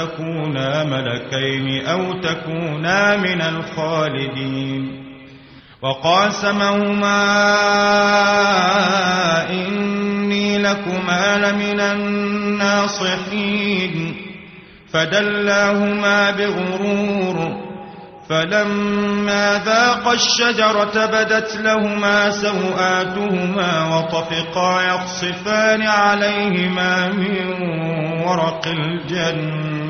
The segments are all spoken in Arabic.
تكونا ملكين أو تكونا من الخالدين. وقاسمهما إني لكما لمن الناصحين. فدلاهما بغرور. فلما ذاق الشجرة بدت لهما سوآتهما وطفقا يخصفان عليهما من ورق الجنة.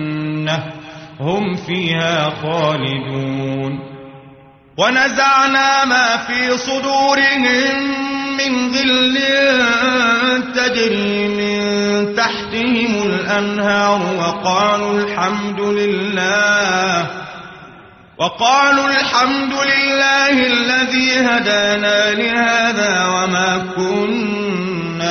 هم فيها خالدون. ونزعنا ما في صدورهم من غل تجري من تحتهم الأنهار وقالوا الحمد لله وقالوا الحمد لله الذي هدانا لهذا وما كنا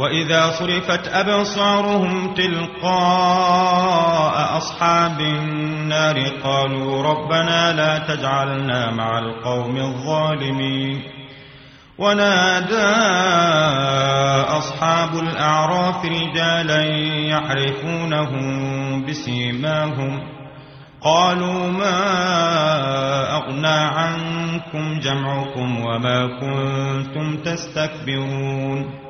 وإذا صرفت أبصارهم تلقاء أصحاب النار قالوا ربنا لا تجعلنا مع القوم الظالمين. ونادى أصحاب الأعراف رجالا يعرفونهم بسيماهم. قالوا ما أغنى عنكم جمعكم وما كنتم تستكبرون.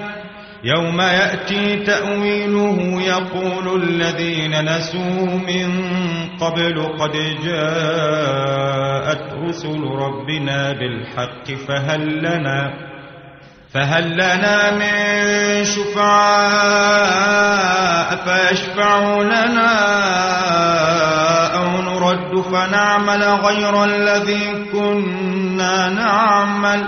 يوم يأتي تأويله يقول الذين نسوا من قبل قد جاءت رسل ربنا بالحق فهل لنا فهل لنا من شفعاء فيشفعوا لنا أو نرد فنعمل غير الذي كنا نعمل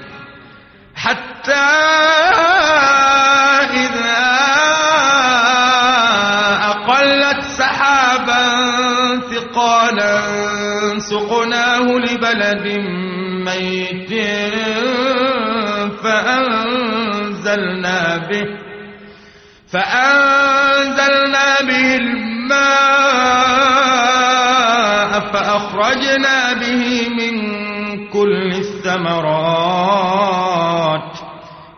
حتى إذا أقلت سحابا ثقالا سقناه لبلد ميت فأنزلنا به فأنزلنا به الماء وأخرجنا به من كل الثمرات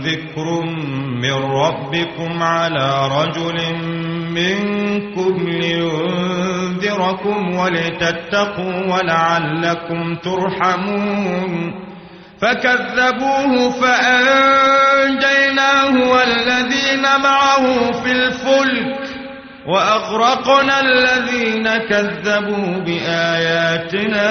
ذكر من ربكم على رجل منكم لينذركم ولتتقوا ولعلكم ترحمون فكذبوه فأنجيناه والذين معه في الفلك وأغرقنا الذين كذبوا بآياتنا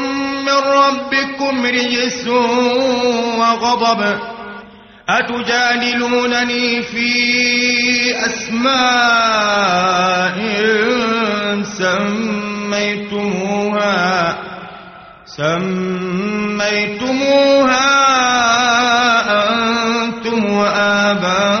من ربكم رجس وغضب. أتجادلونني في أسماء سميتموها. سميتموها أنتم وآباؤكم.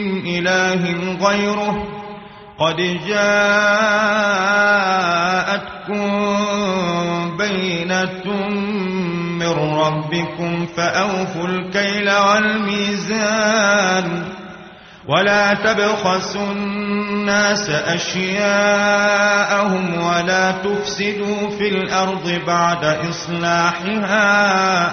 من إله غيره قد جاءتكم بينة من ربكم فأوفوا الكيل والميزان ولا تبخسوا الناس أشياءهم ولا تفسدوا في الأرض بعد إصلاحها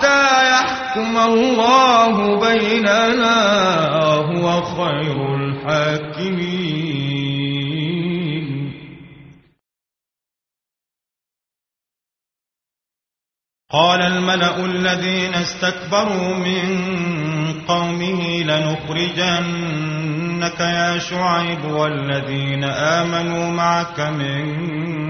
حتى يحكم الله بيننا هو خير الحاكمين. قال الملأ الذين استكبروا من قومه لنخرجنك يا شعيب والذين آمنوا معك من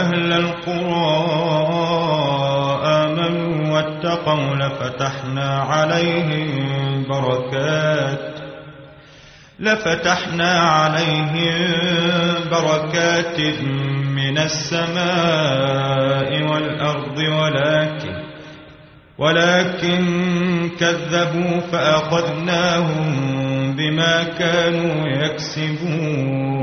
أهل القرى آمنوا واتقوا لفتحنا عليهم بركات لفتحنا عليهم بركات من السماء والأرض ولكن ولكن كذبوا فأخذناهم بما كانوا يكسبون.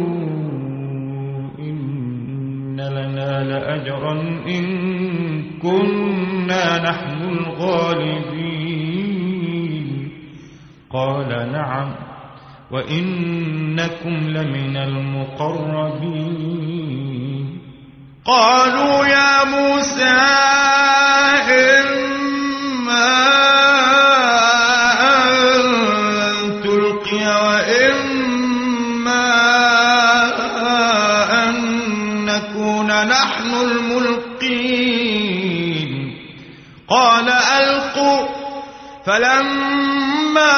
لأجرا إن كنا نحن الغالبين. قال نعم وإنكم لمن المقربين. قالوا يا موسى إما فلما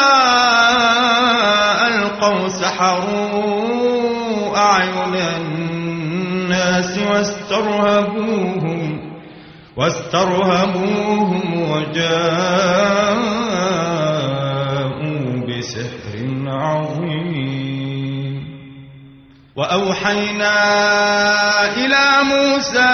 ألقوا سحروا أعين الناس واسترهبوهم واسترهبوهم وجاءوا بسحر عظيم. وأوحينا إلى موسى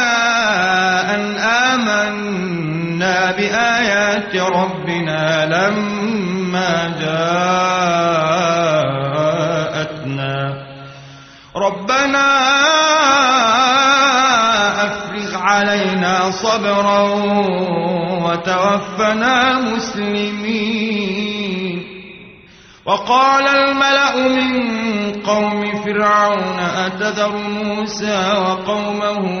بآيات ربنا لما جاءتنا. ربنا أفرغ علينا صبرا وتوفنا مسلمين. وقال الملأ من قوم فرعون أتذر موسى وقومه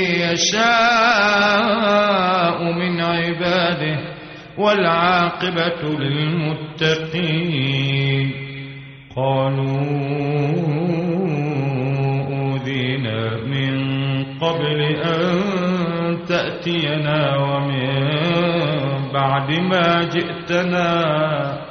يشاء من عباده والعاقبة للمتقين. قالوا أوذينا من قبل أن تأتينا ومن بعد ما جئتنا.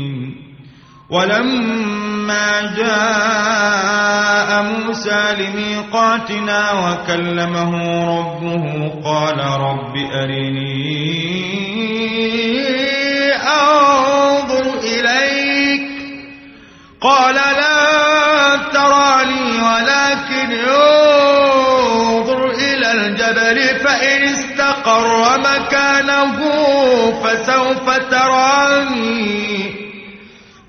ولما جاء موسى لميقاتنا وكلمه ربه قال رب أرني أنظر إليك. قال لا تراني ولكن انظر إلى الجبل فإن استقر مكانه فسوف تراني.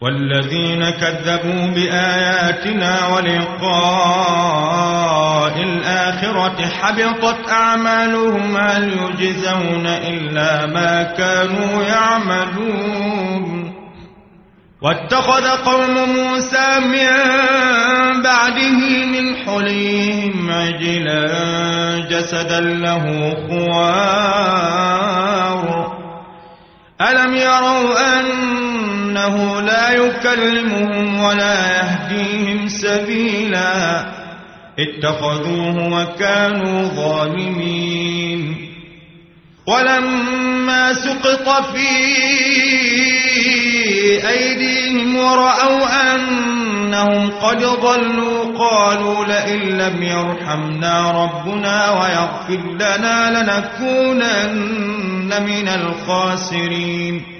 والذين كذبوا بآياتنا ولقاء الآخرة حبطت أعمالهم هل يجزون إلا ما كانوا يعملون؟ واتخذ قوم موسى من بعده من حليهم عجلا جسدا له خوار. ألم يروا أنه لا يكلمهم ولا يهديهم سبيلا. اتخذوه وكانوا ظالمين. ولما سقط في أيديهم ورأوا أن أنهم قد ضلوا قالوا لئن لم يرحمنا ربنا ويغفر لنا لنكونن من الخاسرين.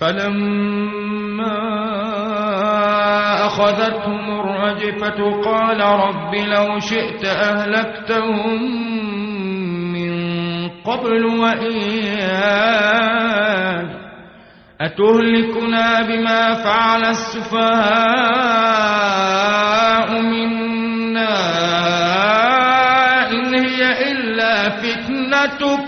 فلما أخذتهم الرجفة قال رب لو شئت أهلكتهم من قبل وإياك أتهلكنا بما فعل السفهاء منا إن هي إلا فتنتك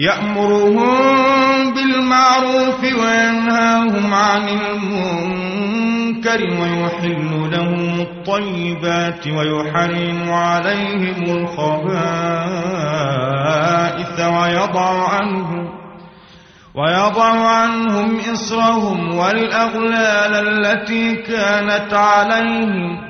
يأمرهم بالمعروف وينهاهم عن المنكر ويحل لهم الطيبات ويحرم عليهم الخبائث ويضع عنهم ويضع عنهم إصرهم والأغلال التي كانت عليهم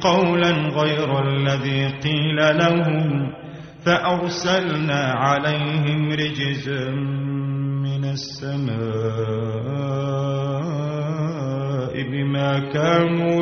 قولا غير الذي قيل لهم فأرسلنا عليهم رجزا من السماء بما كانوا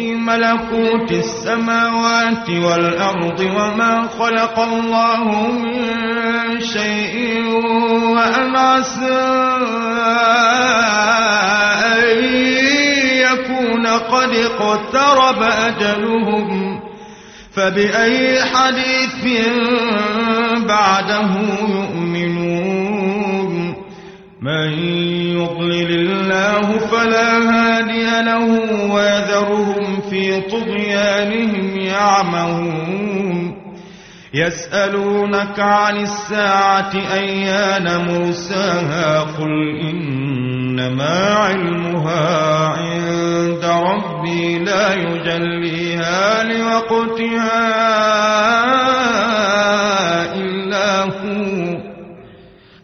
ملكوت السماوات والأرض وما خلق الله من شيء وأن عسى أن يكون قد اقترب أجلهم. فبأي حديث بعده يؤمنون؟ من يضلل الله فلا هادي له ويذرهم في طغيانهم يعمهون. يسألونك عن الساعة أيان مرساها قل إنما علمها عند ربي لا يجليها لوقتها.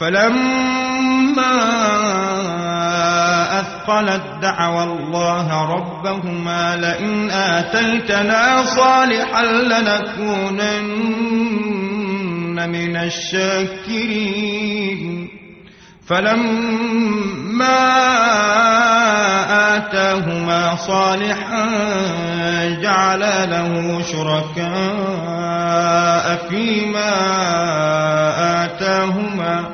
فلما أثقلت دعوى الله ربهما لئن آتيتنا صالحا لنكونن من الشاكرين. فلما آتاهما صالحا جعل له شركاء فيما آتاهما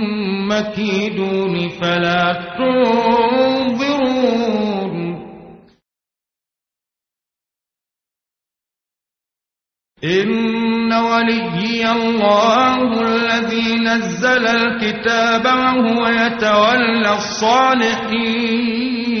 مكيدون فلا تنظرون. إن وليي الله الذي نزل الكتاب وهو يتولى الصالحين.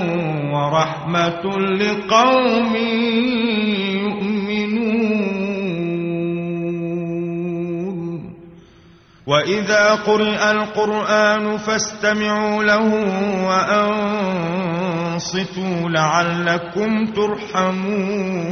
ورحمة لقوم يؤمنون. وإذا قرئ القرآن فاستمعوا له وأنصتوا لعلكم ترحمون.